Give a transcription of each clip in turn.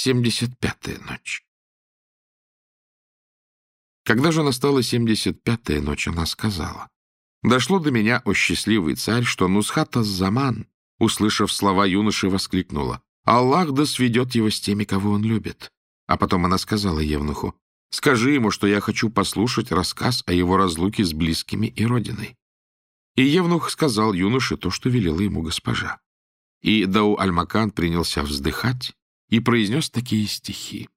Семьдесят пятая ночь. Когда же настала семьдесят пятая ночь, она сказала, «Дошло до меня, о счастливый царь, что Нусхата Заман, услышав слова юноши, воскликнула, «Аллах да сведет его с теми, кого он любит». А потом она сказала Евнуху, «Скажи ему, что я хочу послушать рассказ о его разлуке с близкими и родиной». И Евнух сказал юноше то, что велела ему госпожа. И Дау Альмакан принялся вздыхать и произнес такие стихи.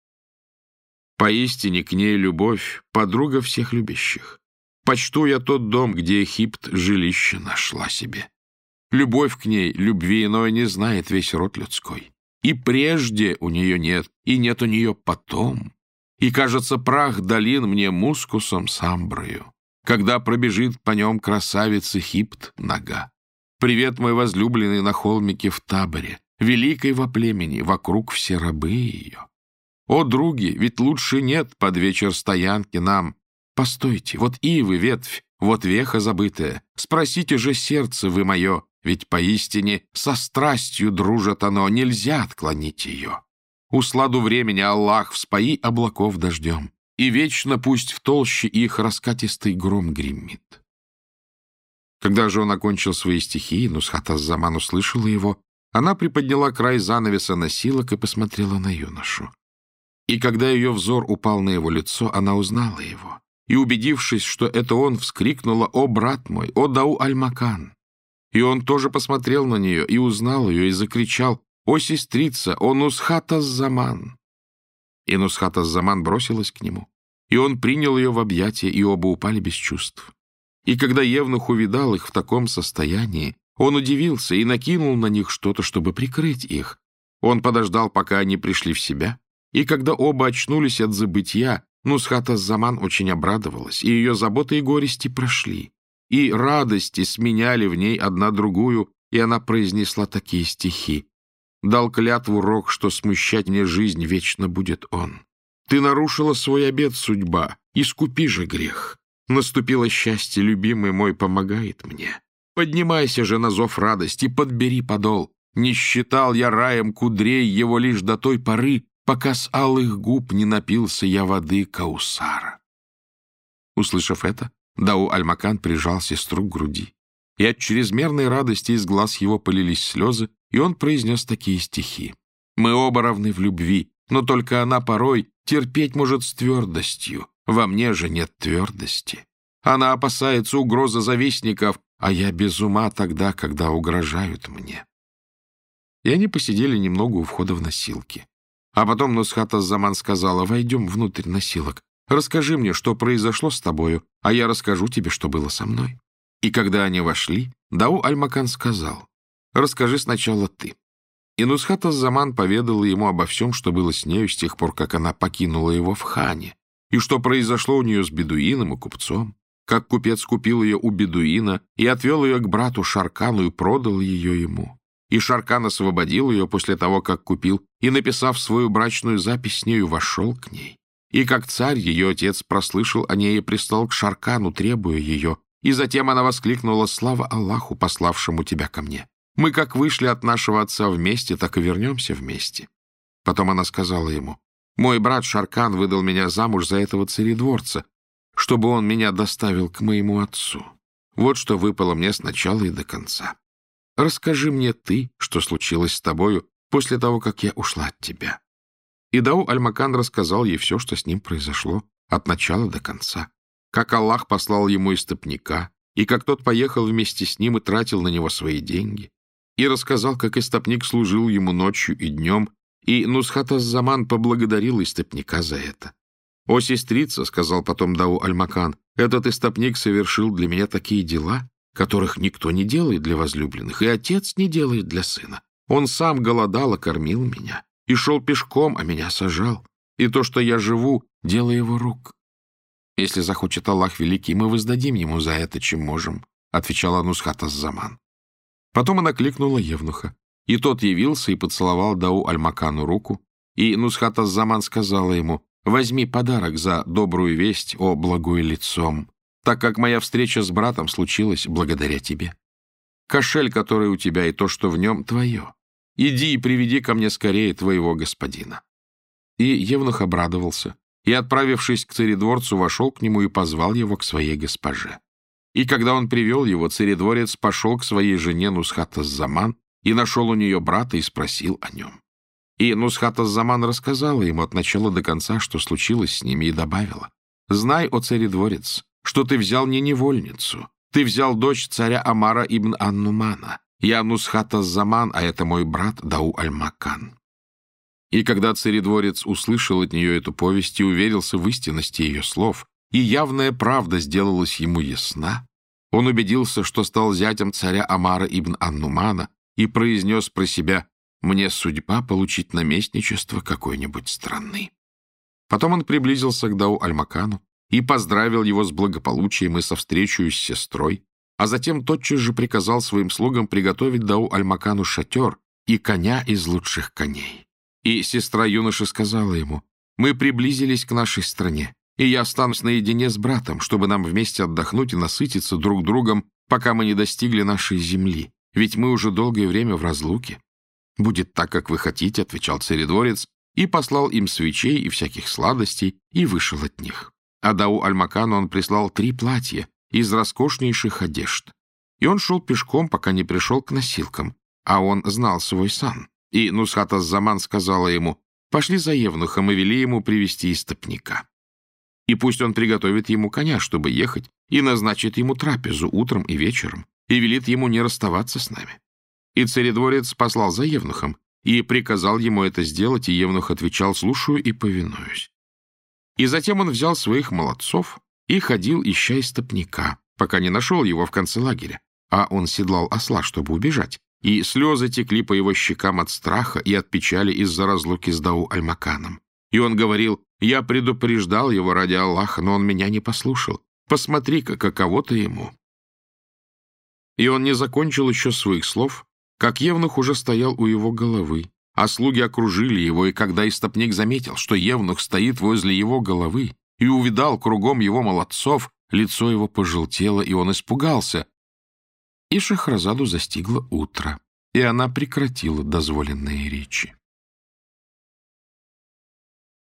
Поистине к ней любовь, подруга всех любящих. Почту я тот дом, где Египт жилище нашла себе. Любовь к ней, любви иной не знает весь род людской. И прежде у нее нет, и нет у нее потом. И, кажется, прах долин мне мускусом самброю, когда пробежит по нем красавица Хипт нога. Привет, мой возлюбленный на холмике в таборе, великой во племени, вокруг все рабы ее. О, други, ведь лучше нет под вечер стоянки нам. Постойте, вот ивы, ветвь, вот веха забытая. Спросите же сердце вы мое, ведь поистине со страстью дружит оно, нельзя отклонить ее. У сладу времени Аллах вспои облаков дождем, и вечно пусть в толще их раскатистый гром гремит. Когда же он окончил свои стихи, Нусхат Заман услышала его, она приподняла край занавеса носилок и посмотрела на юношу. И когда ее взор упал на его лицо, она узнала его. И, убедившись, что это он, вскрикнула «О, брат мой! О, Дау Аль-Макан!» И он тоже посмотрел на нее и узнал ее, и закричал «О, сестрица! О, Нусхата Заман!» И Нусхата Заман бросилась к нему, и он принял ее в объятия, и оба упали без чувств. И когда Евнух увидал их в таком состоянии, он удивился и накинул на них что-то, чтобы прикрыть их. Он подождал, пока они пришли в себя, и когда оба очнулись от забытья, Нусхата Заман очень обрадовалась, и ее заботы и горести прошли. И радости сменяли в ней одна другую, и она произнесла такие стихи. «Дал клятву Рок, что смущать мне жизнь вечно будет он. Ты нарушила свой обет, судьба, искупи же грех. Наступило счастье, любимый мой помогает мне. Поднимайся же на зов радости, подбери подол. Не считал я раем кудрей его лишь до той поры, пока с алых губ не напился я воды Каусара. Услышав это, Дау Альмакан прижал сестру к груди, и от чрезмерной радости из глаз его полились слезы, и он произнес такие стихи. «Мы оба равны в любви, но только она порой терпеть может с твердостью, во мне же нет твердости. Она опасается угрозы завистников, а я без ума тогда, когда угрожают мне». И они посидели немного у входа в носилки. А потом Нусхата Заман сказала, «Войдем внутрь носилок. Расскажи мне, что произошло с тобою, а я расскажу тебе, что было со мной». И когда они вошли, Дау Альмакан сказал, «Расскажи сначала ты». И Нусхата Заман поведала ему обо всем, что было с нею с тех пор, как она покинула его в хане, и что произошло у нее с бедуином и купцом, как купец купил ее у бедуина и отвел ее к брату Шаркану и продал ее ему. И Шаркан освободил ее после того, как купил, и, написав свою брачную запись с нею, вошел к ней. И как царь, ее отец прослышал о ней и пристал к Шаркану, требуя ее. И затем она воскликнула «Слава Аллаху, пославшему тебя ко мне! Мы как вышли от нашего отца вместе, так и вернемся вместе». Потом она сказала ему «Мой брат Шаркан выдал меня замуж за этого царедворца, чтобы он меня доставил к моему отцу. Вот что выпало мне сначала и до конца. Расскажи мне ты, что случилось с тобою после того, как я ушла от тебя». И Дау Альмакан рассказал ей все, что с ним произошло, от начала до конца. Как Аллах послал ему истопника, и как тот поехал вместе с ним и тратил на него свои деньги. И рассказал, как истопник служил ему ночью и днем, и Нусхата Заман поблагодарил истопника за это. «О, сестрица», — сказал потом Дау Альмакан, — «этот истопник совершил для меня такие дела, которых никто не делает для возлюбленных, и отец не делает для сына. Он сам голодал, а кормил меня, и шел пешком, а меня сажал. И то, что я живу, — дело его рук. Если захочет Аллах Великий, мы воздадим ему за это, чем можем, — отвечала Нусхата Заман. Потом она кликнула Евнуха, и тот явился и поцеловал Дау Альмакану руку, и Нусхата Заман сказала ему, «Возьми подарок за добрую весть, о благое лицом, так как моя встреча с братом случилась благодаря тебе. Кошель, который у тебя, и то, что в нем, твое. Иди и приведи ко мне скорее твоего господина». И Евнух обрадовался, и, отправившись к царедворцу, вошел к нему и позвал его к своей госпоже. И когда он привел его, царедворец пошел к своей жене Нусхата Заман и нашел у нее брата и спросил о нем. И Нусхата Заман рассказала ему от начала до конца, что случилось с ними, и добавила. «Знай, о царедворец, что ты взял не невольницу, ты взял дочь царя Амара ибн Аннумана. Я Нусхата Заман, а это мой брат Дау Аль-Макан». И когда царедворец услышал от нее эту повесть и уверился в истинности ее слов, и явная правда сделалась ему ясна, он убедился, что стал зятем царя Амара ибн Аннумана и произнес про себя «Мне судьба получить наместничество какой-нибудь страны». Потом он приблизился к Дау Альмакану и поздравил его с благополучием и со встречей с сестрой, а затем тотчас же приказал своим слугам приготовить Дау Альмакану шатер и коня из лучших коней. И сестра юноши сказала ему, «Мы приблизились к нашей стране, и я останусь наедине с братом, чтобы нам вместе отдохнуть и насытиться друг другом, пока мы не достигли нашей земли, ведь мы уже долгое время в разлуке». «Будет так, как вы хотите», — отвечал царедворец, и послал им свечей и всяких сладостей, и вышел от них. А Дау Альмакану он прислал три платья из роскошнейших одежд. И он шел пешком, пока не пришел к носилкам, а он знал свой сан. И Нусхата Заман сказала ему, «Пошли за Евнухом и вели ему привести истопника. И пусть он приготовит ему коня, чтобы ехать, и назначит ему трапезу утром и вечером, и велит ему не расставаться с нами». И царедворец послал за Евнухом, и приказал ему это сделать, и Евнух отвечал, «Слушаю и повинуюсь». И затем он взял своих молодцов и ходил, ища истопника, пока не нашел его в конце лагеря, а он седлал осла, чтобы убежать, и слезы текли по его щекам от страха и от печали из-за разлуки с Дау Альмаканом. И он говорил, «Я предупреждал его ради Аллаха, но он меня не послушал. Посмотри-ка, каково-то ему». И он не закончил еще своих слов, как Евнух уже стоял у его головы, а слуги окружили его, и когда истопник заметил, что Евнух стоит возле его головы и увидал кругом его молодцов, лицо его пожелтело, и он испугался, и Шахразаду застигло утро, и она прекратила дозволенные речи.